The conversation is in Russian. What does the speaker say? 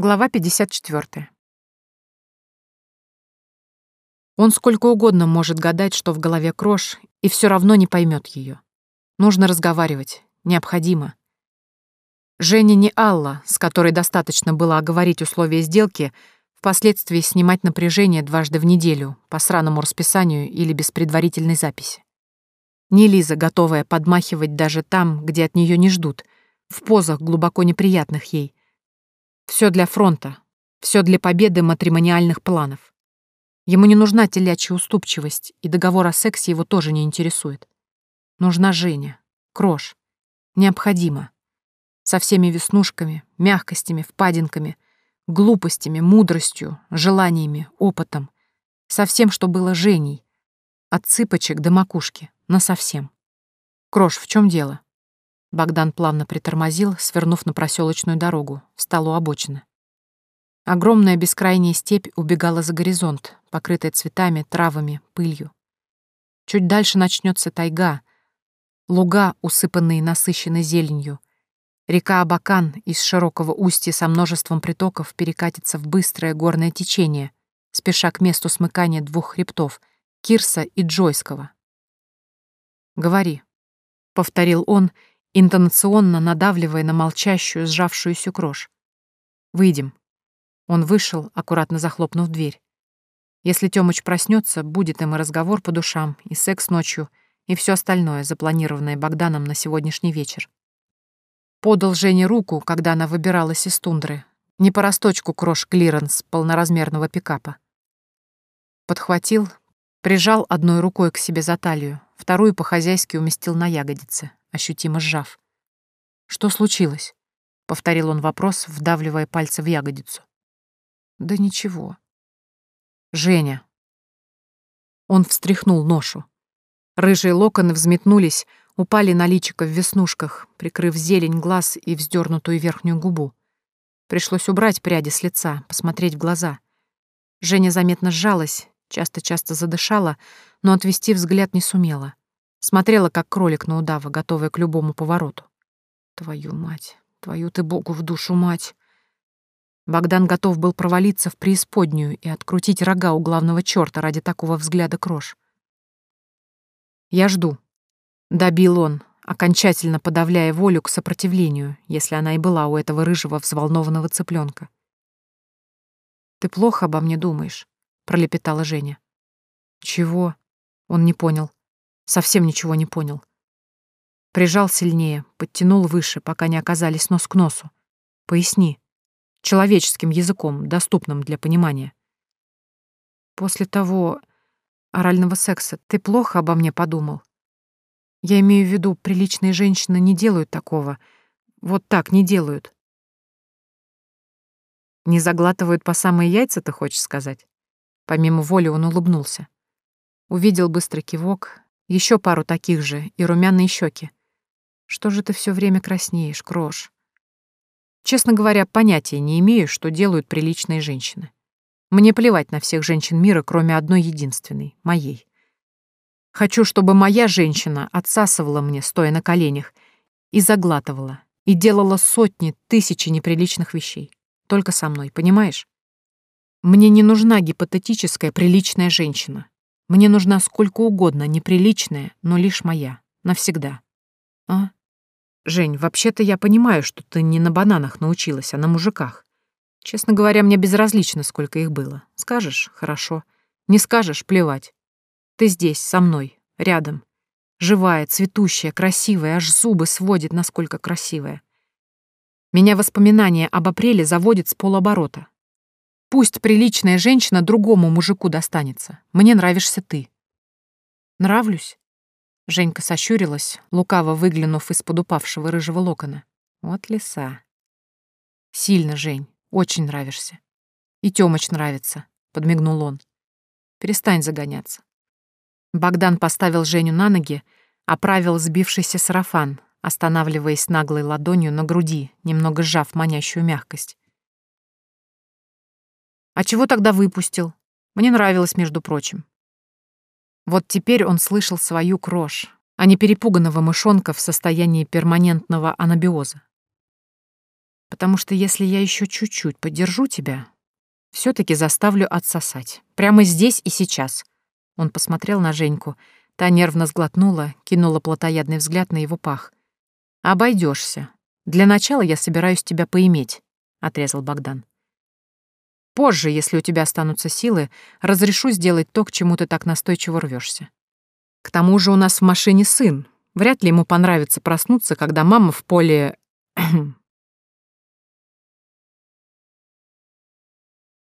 Глава 54. Он сколько угодно может гадать, что в голове крош, и все равно не поймет ее. Нужно разговаривать. Необходимо. Женя не Алла, с которой достаточно было оговорить условия сделки, впоследствии снимать напряжение дважды в неделю по сраному расписанию или без предварительной записи. Не Лиза, готовая подмахивать даже там, где от нее не ждут, в позах глубоко неприятных ей, все для фронта, все для победы матримониальных планов. Ему не нужна телячья уступчивость, и договор о сексе его тоже не интересует. Нужна Женя, крош. Необходимо. Со всеми веснушками, мягкостями, впадинками, глупостями, мудростью, желаниями, опытом. Со всем, что было Женей. От цыпочек до макушки, насовсем. Крош, в чем дело? Богдан плавно притормозил, свернув на проселочную дорогу, встал у обочины. Огромная бескрайняя степь убегала за горизонт, покрытая цветами, травами, пылью. Чуть дальше начнется тайга, луга, усыпанные насыщенной зеленью. Река Абакан из широкого устья со множеством притоков перекатится в быстрое горное течение, спеша к месту смыкания двух хребтов — Кирса и Джойского. «Говори», — повторил он, — интонационно надавливая на молчащую, сжавшуюся Крош. «Выйдем». Он вышел, аккуратно захлопнув дверь. Если Тёмыч проснется, будет им и разговор по душам, и секс ночью, и все остальное, запланированное Богданом на сегодняшний вечер. Подал Жене руку, когда она выбиралась из Тундры. Не по росточку Крош клиренс полноразмерного пикапа. Подхватил, прижал одной рукой к себе за талию, вторую по-хозяйски уместил на ягодице, ощутимо сжав. «Что случилось?» — повторил он вопрос, вдавливая пальцы в ягодицу. «Да ничего». «Женя». Он встряхнул ношу. Рыжие локоны взметнулись, упали на личико в веснушках, прикрыв зелень глаз и вздернутую верхнюю губу. Пришлось убрать пряди с лица, посмотреть в глаза. Женя заметно сжалась, часто-часто задышала, но отвести взгляд не сумела. Смотрела, как кролик на удава, готовая к любому повороту. Твою мать, твою ты богу в душу мать. Богдан готов был провалиться в преисподнюю и открутить рога у главного черта ради такого взгляда крош. «Я жду», — добил он, окончательно подавляя волю к сопротивлению, если она и была у этого рыжего взволнованного цыпленка. «Ты плохо обо мне думаешь», — пролепетала Женя. «Чего?» — он не понял. Совсем ничего не понял. Прижал сильнее, подтянул выше, пока не оказались нос к носу. Поясни. Человеческим языком, доступным для понимания. После того орального секса ты плохо обо мне подумал? Я имею в виду, приличные женщины не делают такого. Вот так не делают. Не заглатывают по самые яйца, ты хочешь сказать? Помимо воли он улыбнулся. Увидел быстрый кивок, еще пару таких же и румяные щеки. Что же ты все время краснеешь, крош? Честно говоря, понятия не имею, что делают приличные женщины. Мне плевать на всех женщин мира, кроме одной единственной, моей. Хочу, чтобы моя женщина отсасывала мне, стоя на коленях, и заглатывала, и делала сотни, тысячи неприличных вещей. Только со мной, понимаешь? Мне не нужна гипотетическая приличная женщина. Мне нужна сколько угодно неприличная, но лишь моя. Навсегда. А? Жень, вообще-то я понимаю, что ты не на бананах научилась, а на мужиках. Честно говоря, мне безразлично, сколько их было. Скажешь — хорошо. Не скажешь — плевать. Ты здесь, со мной, рядом. Живая, цветущая, красивая, аж зубы сводит, насколько красивая. Меня воспоминания об апреле заводят с полоборота. Пусть приличная женщина другому мужику достанется. Мне нравишься ты. Нравлюсь? Женька сощурилась, лукаво выглянув из-под упавшего рыжего локона. Вот лиса. Сильно, Жень, очень нравишься. И Тёмыч нравится, подмигнул он. Перестань загоняться. Богдан поставил Женю на ноги, оправил сбившийся сарафан, останавливаясь наглой ладонью на груди, немного сжав манящую мягкость. А чего тогда выпустил? Мне нравилось, между прочим. Вот теперь он слышал свою крош, а не перепуганного мышонка в состоянии перманентного анабиоза. Потому что если я еще чуть-чуть поддержу тебя, все таки заставлю отсосать. Прямо здесь и сейчас. Он посмотрел на Женьку. Та нервно сглотнула, кинула плотоядный взгляд на его пах. Обойдешься. Для начала я собираюсь тебя поиметь, отрезал Богдан. Позже, если у тебя останутся силы, разрешу сделать то, к чему ты так настойчиво рвешься. К тому же у нас в машине сын. Вряд ли ему понравится проснуться, когда мама в поле